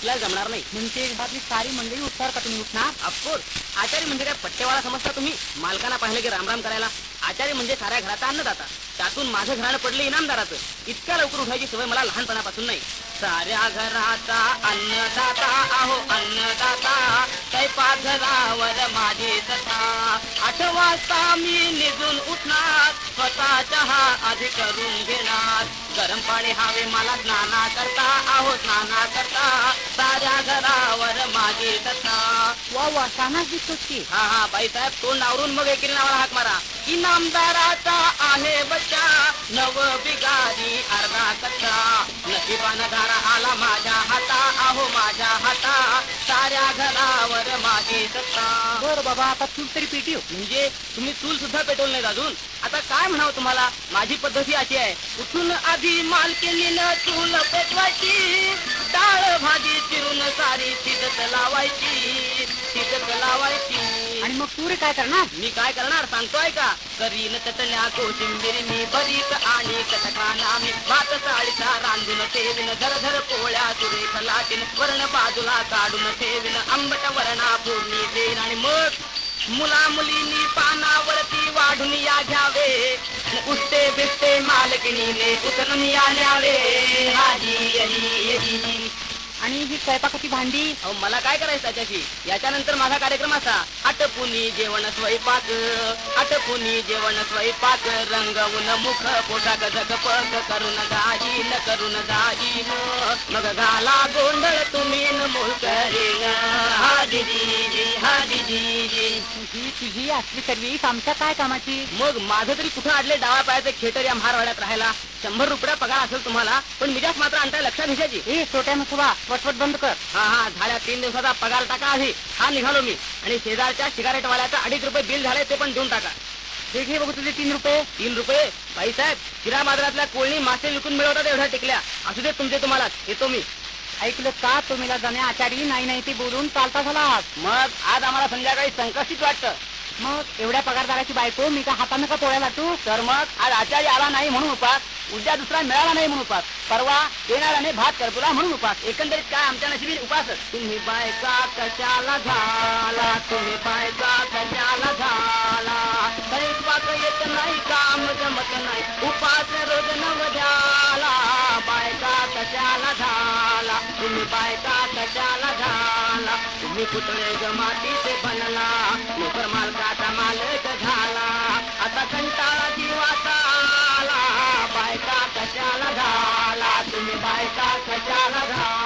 आपल्याला जमणार नाही. म्हणजे घरातली सारी मंडळी उठणार का तुम्ही उठणार? ऑफकोर्स आचारी म्हणजे काय? पट्टेवाळा समजता तुम्ही? मालकांना पाहिलं की रामराम करायला. आचारी म्हणजे साऱ्या घराचा अन्नदाता. त्यातून माझं घरानं पडलं इनामदाराचं. इतक्या लवकर उठायची सवय मला लहानपणापासून नाही. साऱ्या घराचा अन्नदाता आहो अन्नदाता. कैपात घरावर माझी तथा आठ वाजता मी निघून उठणार. स्वतः चहा आधी करून घेणार. गरम पाणी हवे मला स्नाना करता. आहो स्नाना करता. वा वा छानच दिसतोस की हा हा बाईसाहेब तोंड आवरून मग एकीने नावाला हाक मारा. इनामदाराचा आहे बच्चा नव बिगारी अर्धा कच्चा. नशिबानं धारा आला माझ्या हाता आहो माझ्या हाता. साऱ्या घरावर माझी सत्ता. बर बाबा आता चूल तरी पेटी हो. म्हणजे तुम्ही चूल सुद्धा पेटवलं नाही अजून? आता काय म्हणावं तुम्हाला? माझी पद्धती अशी आहे. उठून आधी मालकिनीनं चूल पेटवायची डाळ भाजी चिरून सारी शिजत लावायची. आणि मग तू काय करणार? मी काय करणार सांगतोय का करीन चटण्या कोशिंबीर मी भरीत आणि कटकाना मी. भात साळीचा रांधून ठेवीन. झरझर पोळ्या सुरेख लाटीन. वरण बाजूला काढून ठेवीन. आंबट वरणा फोडणी देईन. आणि मग मुला मुलींनी पानावरती वाढून या घ्यावे. उठते बिसते मालकिनीने उचलून या न्यावे. हाजी अजी आणि ही स्वयंपाकाची भांडी. अहो मला काय करायचं त्याच्याशी? याच्यानंतर माझा कार्यक्रम असा. आटपुनी जेवण स्वयंपाक. आटपुनी जेवण स्वयंपाक. रंगवून मुख पोटाक झकपक करून गाईन करून गाईन मग घाला गोंधळ तुम्ही मोलकरीन हा दिदी. तुझी असली सर्विस आमच्या काय कामाची? मग माझं तरी कुठं आडले डावा पायाचे खेटर या महारवाड्यात राहायला? शंभर रुपया पगार असेल तुम्हाला पण मिजाच मात्र आणताय लक्षात घ्यायची ए छोट्या नसवा पटपट बंद कर. हा हा झाल्या तीन दिवसाचा पगार टाका आधी. हा निघालो मी. आणि शेजारच्या सिगारेट वाल्याचं अडीच रुपये बिल झालंय ते पण देऊन टाका. हे घे बघू तुझे तीन रुपये. तीन रुपये? बाईसाहेब शिरा बाजारातल्या कोळणी मासे विकून मिळवतात एवढ्या टिकल्या. असू दे तुमचे तुम्हालाच. येतो मी. ऐकलं का तुम्हीला जाणे आचारी? नाही नाही ते बोलून चालता झाला. मग आज आम्हाला संध्याकाळी संकष्टीच वाटतं. मग एवढ्या पगारदाराची बायको मी का हातानं का पोळ्या लाटू? तर मग आज आचार्य आला नाही म्हणून उपास उद्या दुसरा मिळाला नाही म्हणून उपास परवा येणाऱ्याने भात करतुला म्हणून उपास. एकंदरीत काय आमच्या नशिबी उपासच तुम्ही बायका कशाला झाला? तुम्ही बायका कशाला झाला? स्वयंपाक येत नाही काम जमत नाही. उपास रोज नव झाला. बायका कशाला झाला. तुम्ही बायका कशाला झाला. तुम्ही पुतळे जमातीचे मातीचे बनला. नोकर मालकाचा मालक झाला. आता कंटाळा जीवाचा आला. बायका कशाला झाला. तुम्ही बायका कशाला झाला.